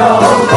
Jehovah.